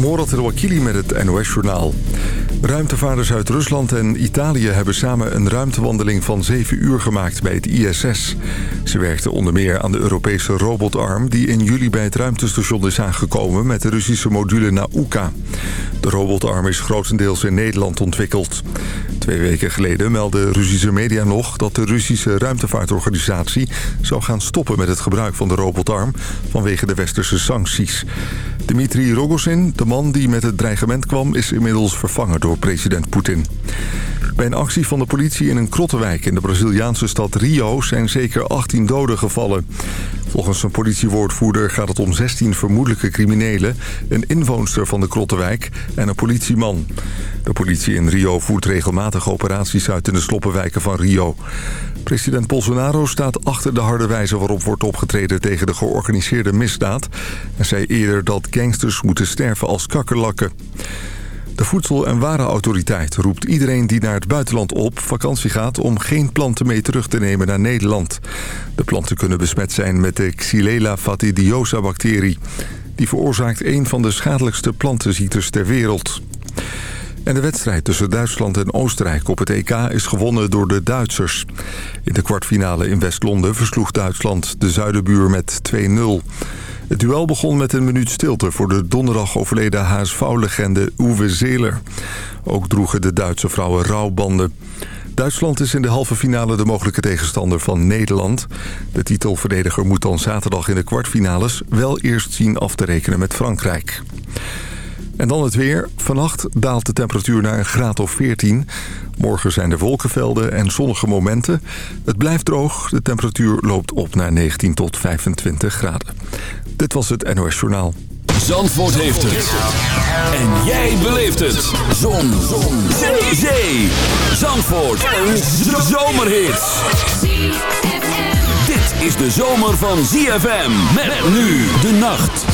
Morat El-Wakili met het NOS-journaal. Ruimtevaarders uit Rusland en Italië hebben samen een ruimtewandeling van 7 uur gemaakt bij het ISS. Ze werkten onder meer aan de Europese robotarm die in juli bij het ruimtestation is aangekomen met de Russische module Nauka. De robotarm is grotendeels in Nederland ontwikkeld. Twee weken geleden meldde Russische media nog dat de Russische ruimtevaartorganisatie zou gaan stoppen met het gebruik van de robotarm vanwege de westerse sancties. Dmitri Rogozin, de man die met het dreigement kwam, is inmiddels vervangen door president Poetin. Bij een actie van de politie in een krottenwijk in de Braziliaanse stad Rio zijn zeker 18 doden gevallen. Volgens een politiewoordvoerder gaat het om 16 vermoedelijke criminelen, een inwoonster van de krottenwijk en een politieman. De politie in Rio voert regelmatig operaties uit in de sloppenwijken van Rio. President Bolsonaro staat achter de harde wijze waarop wordt opgetreden tegen de georganiseerde misdaad... en zei eerder dat gangsters moeten sterven als kakkerlakken. De Voedsel- en Warenautoriteit roept iedereen die naar het buitenland op vakantie gaat... om geen planten mee terug te nemen naar Nederland. De planten kunnen besmet zijn met de Xylella fastidiosa-bacterie. Die veroorzaakt een van de schadelijkste plantenziektes ter wereld. En de wedstrijd tussen Duitsland en Oostenrijk op het EK is gewonnen door de Duitsers. In de kwartfinale in West-Londen versloeg Duitsland de zuidenbuur met 2-0. Het duel begon met een minuut stilte voor de donderdag overleden HSV-legende Uwe Zeeler. Ook droegen de Duitse vrouwen rouwbanden. Duitsland is in de halve finale de mogelijke tegenstander van Nederland. De titelverdediger moet dan zaterdag in de kwartfinales wel eerst zien af te rekenen met Frankrijk. En dan het weer. Vannacht daalt de temperatuur naar een graad of 14. Morgen zijn er wolkenvelden en zonnige momenten. Het blijft droog. De temperatuur loopt op naar 19 tot 25 graden. Dit was het NOS Journaal. Zandvoort heeft het. En jij beleeft het. Zon. Zon. Zee. Zee. Zandvoort. Een zomerhit. Dit is de zomer van ZFM. Met nu de nacht.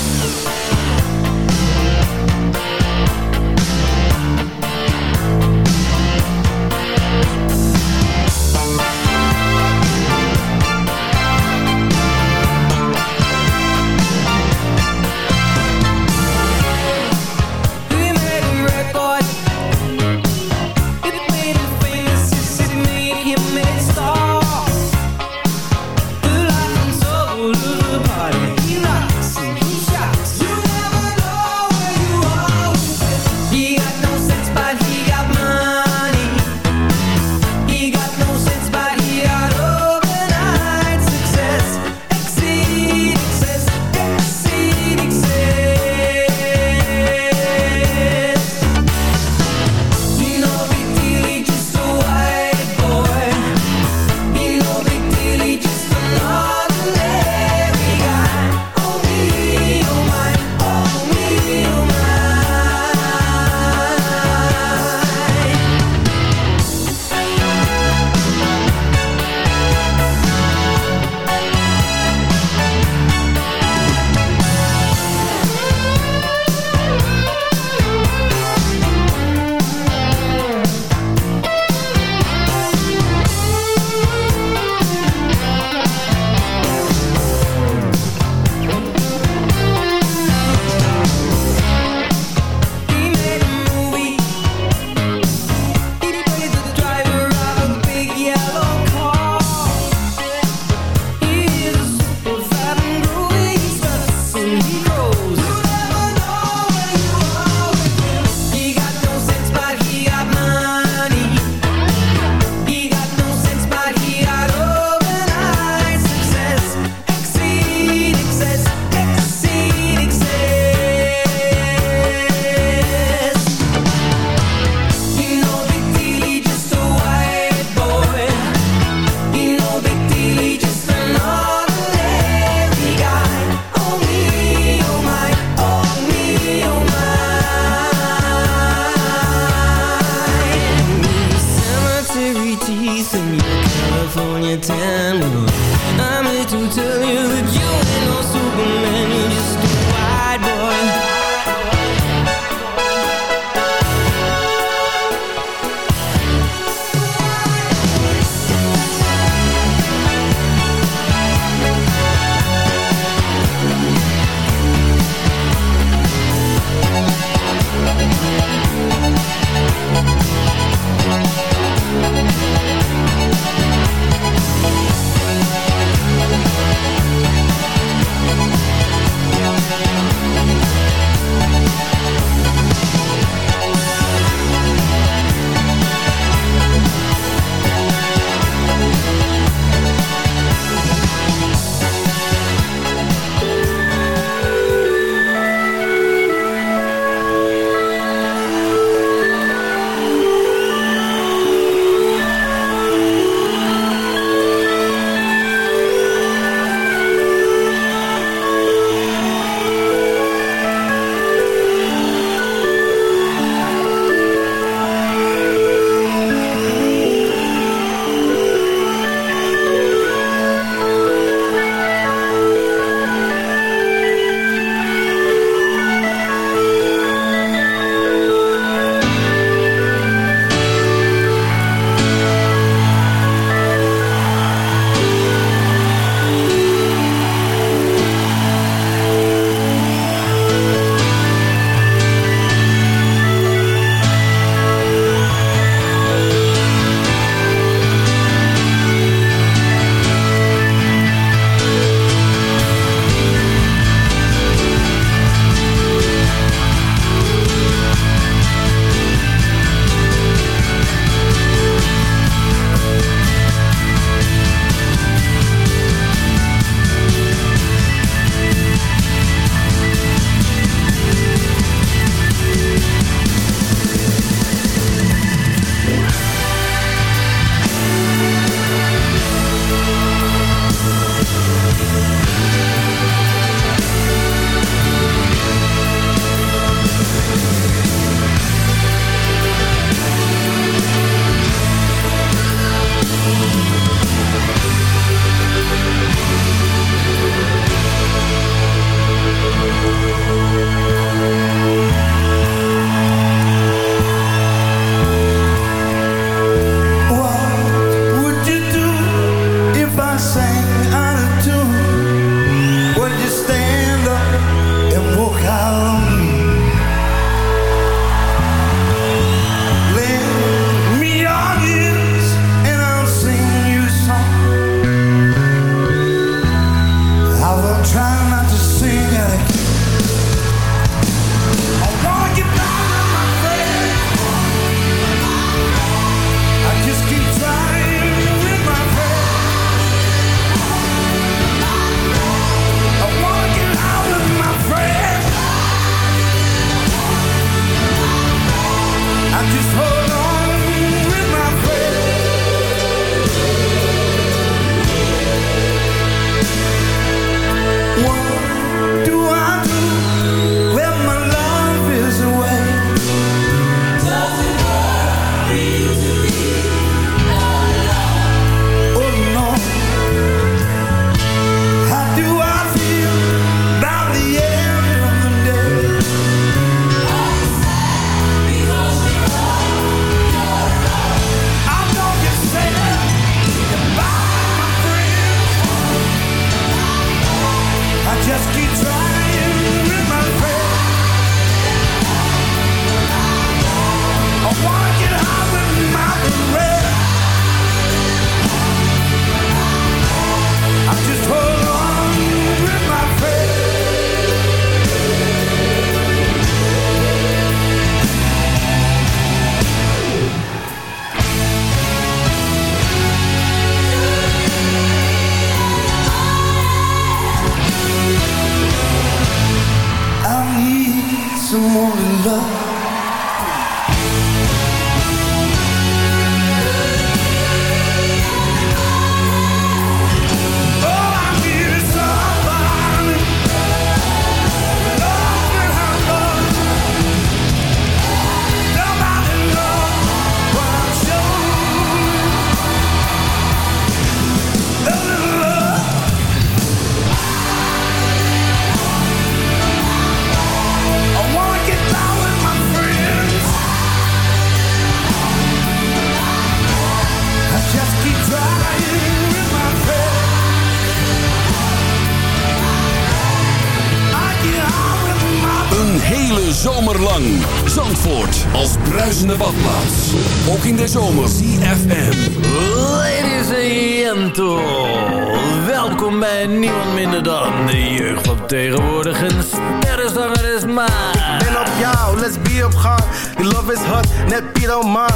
Als bruisende badplaats. Ook in de zomer. CFM. Ladies and gentlemen. Welkom bij niemand minder dan de jeugd van tegenwoordig. Een sterrenzanger is maar. Ik ben op jou, let's be op gang. Die love is hot, net Piet man.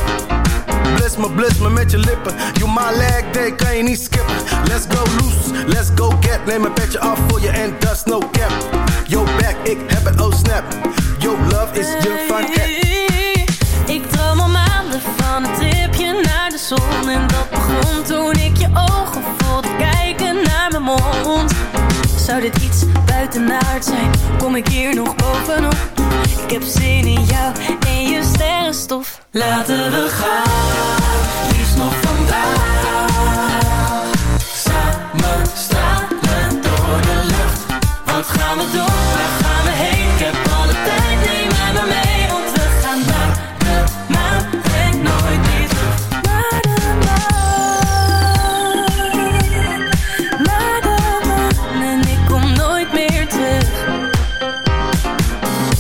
Bliss me, bliss me met je lippen. You my leg day, kan je niet skippen. Let's go loose, let's go get. Neem een petje af voor je en dat is no cap. Yo back, ik heb het, oh snap. Yo, love is je van Ik Zou dit iets buitenaard zijn? Kom ik hier nog bovenop? Ik heb zin in jou en je sterrenstof Laten we gaan,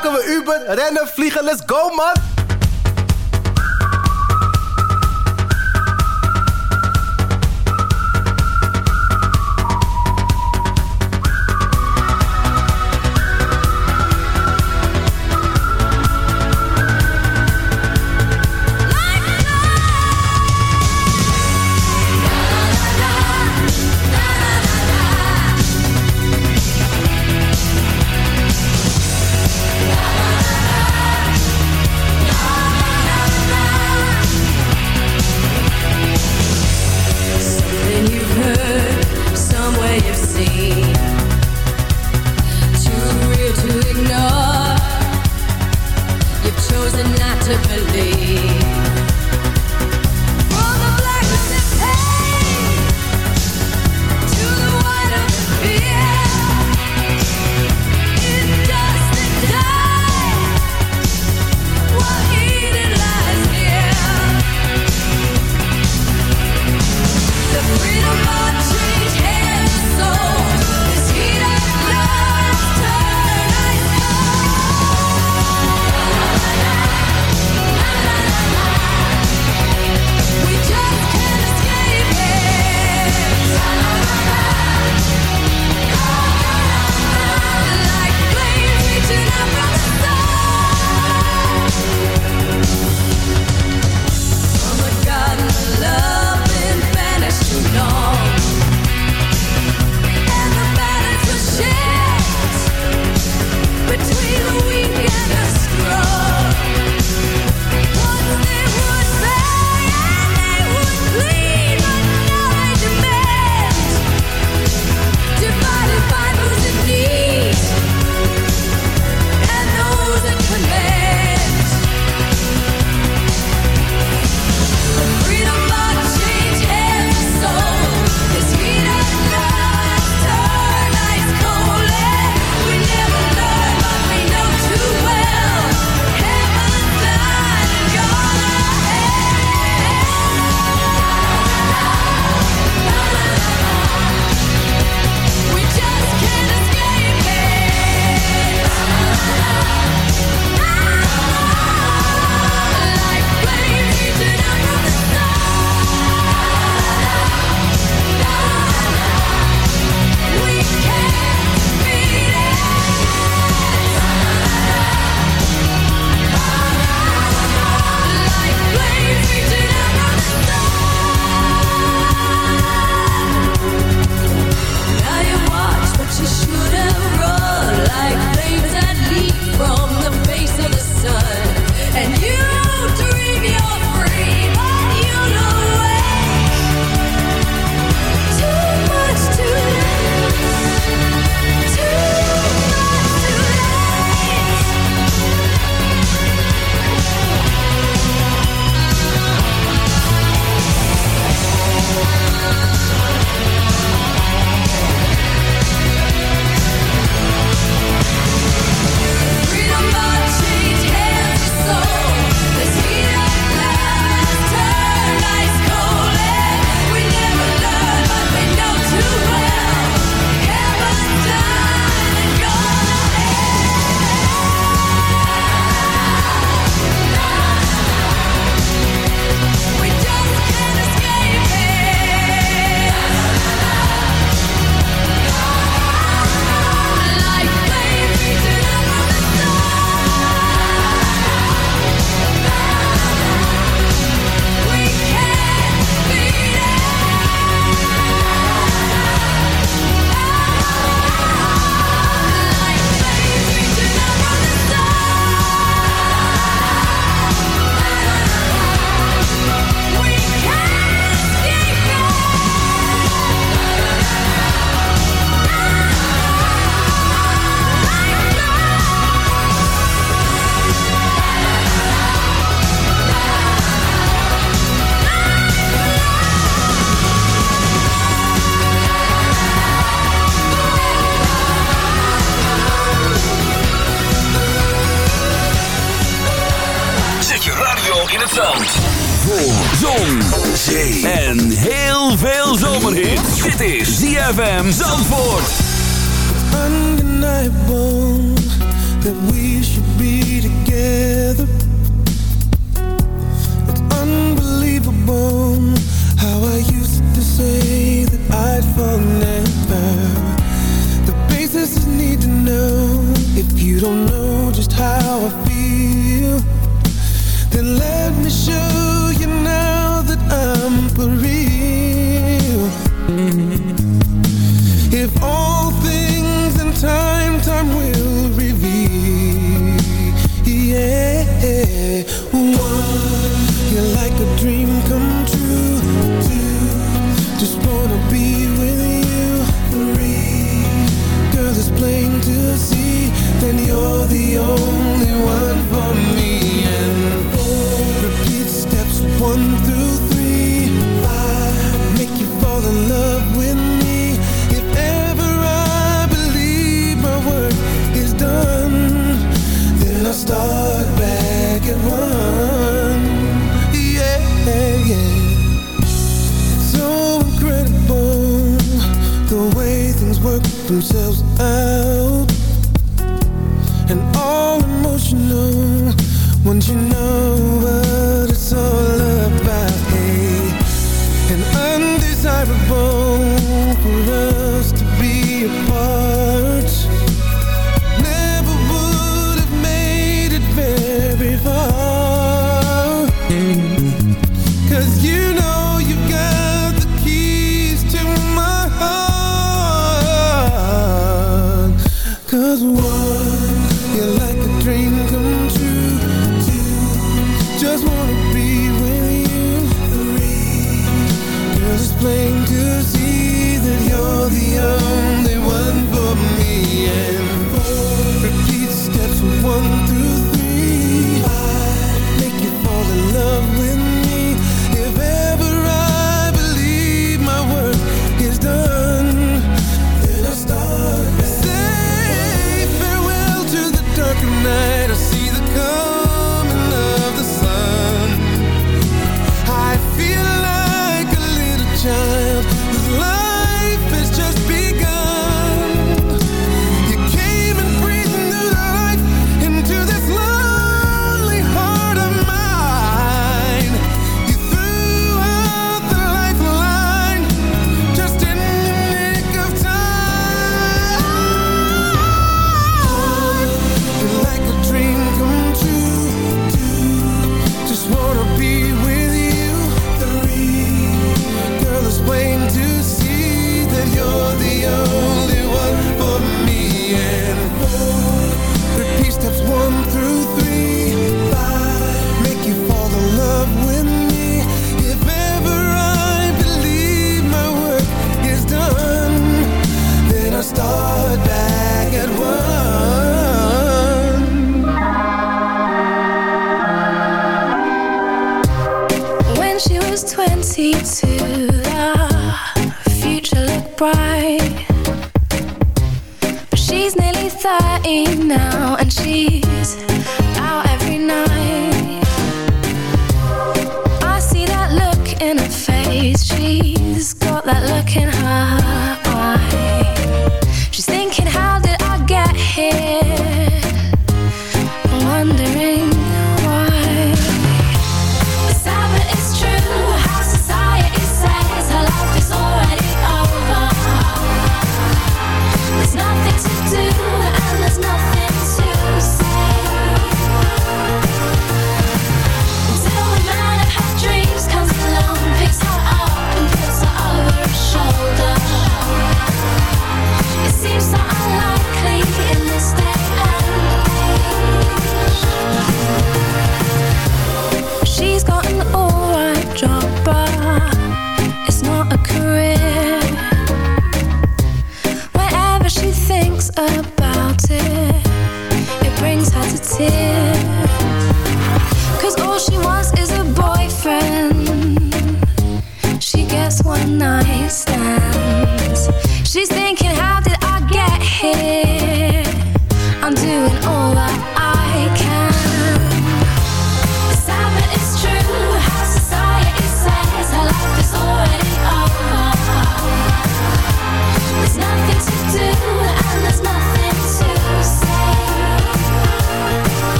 pakken we Uber, rennen, vliegen, let's go man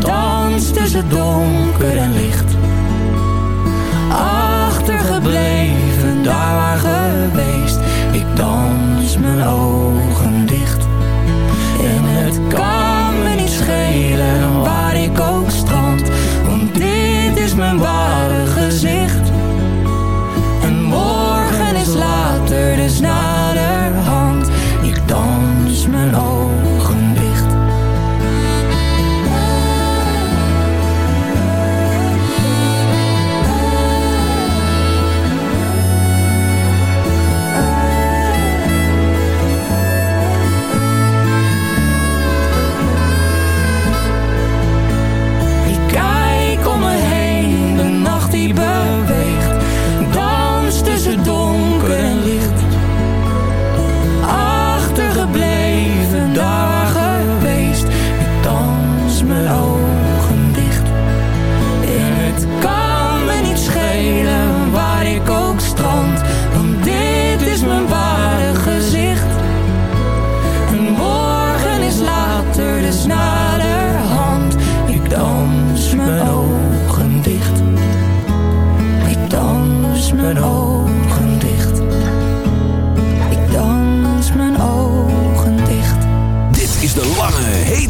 dans tussen donker en licht. Achtergebleven, daar waar geweest, ik dans mijn ogen dicht. En het kan me niet schelen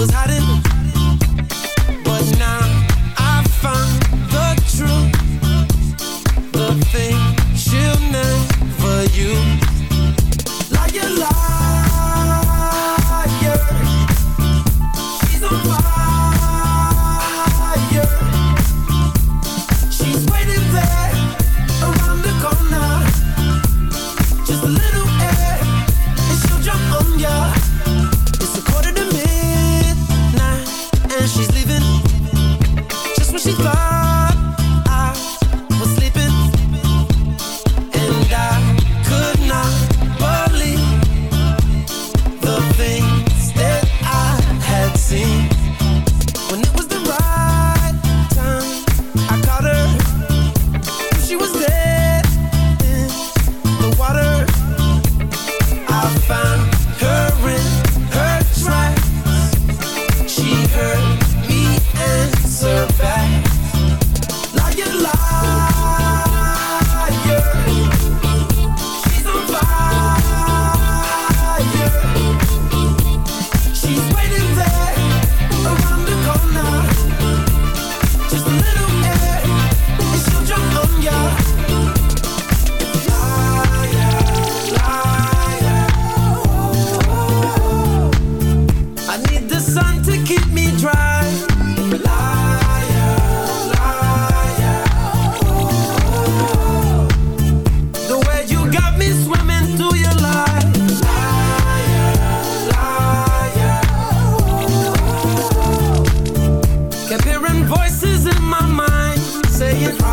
Was hiding.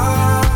heart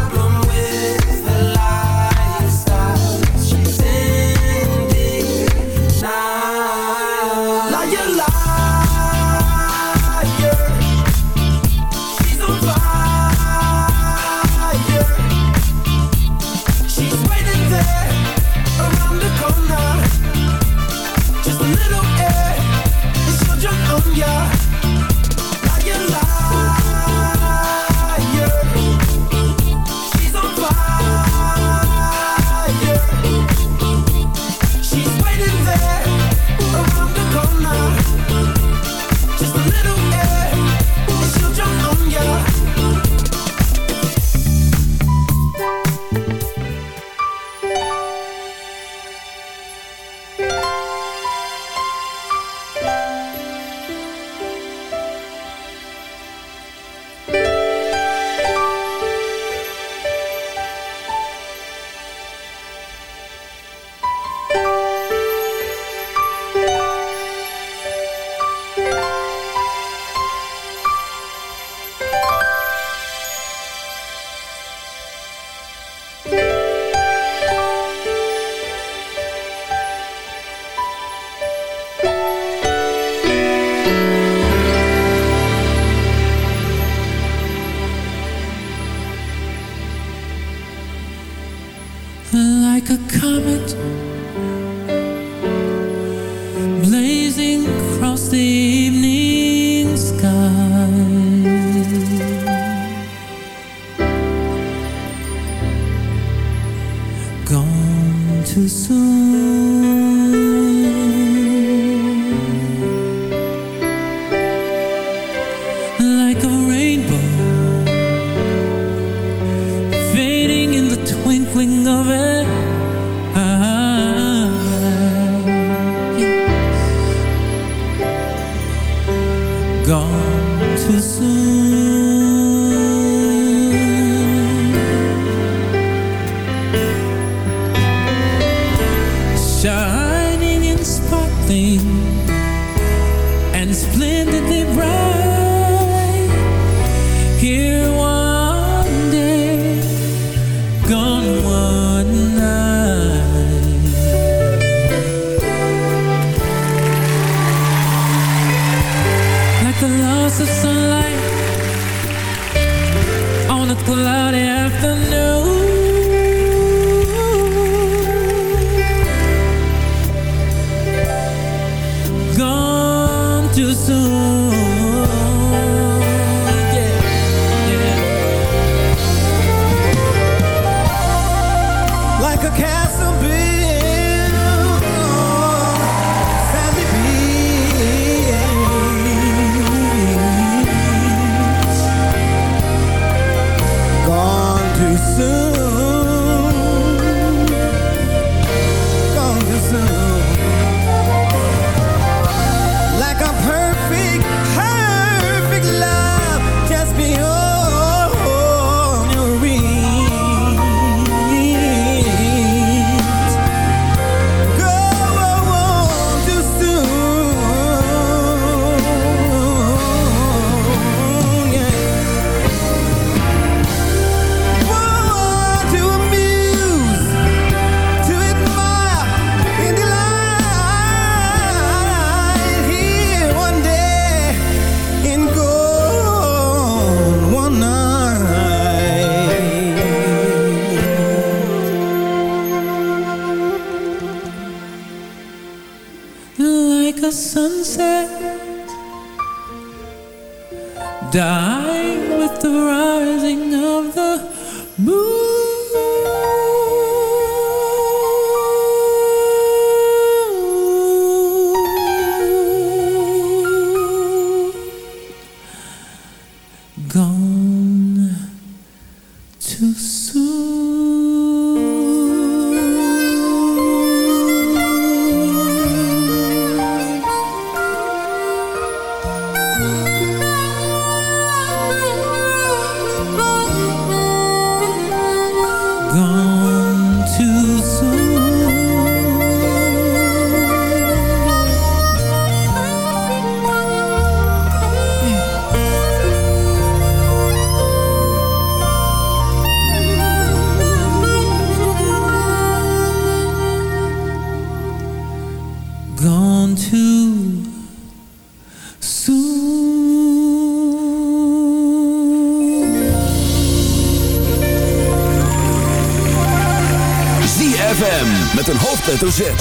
hoofdletter Z.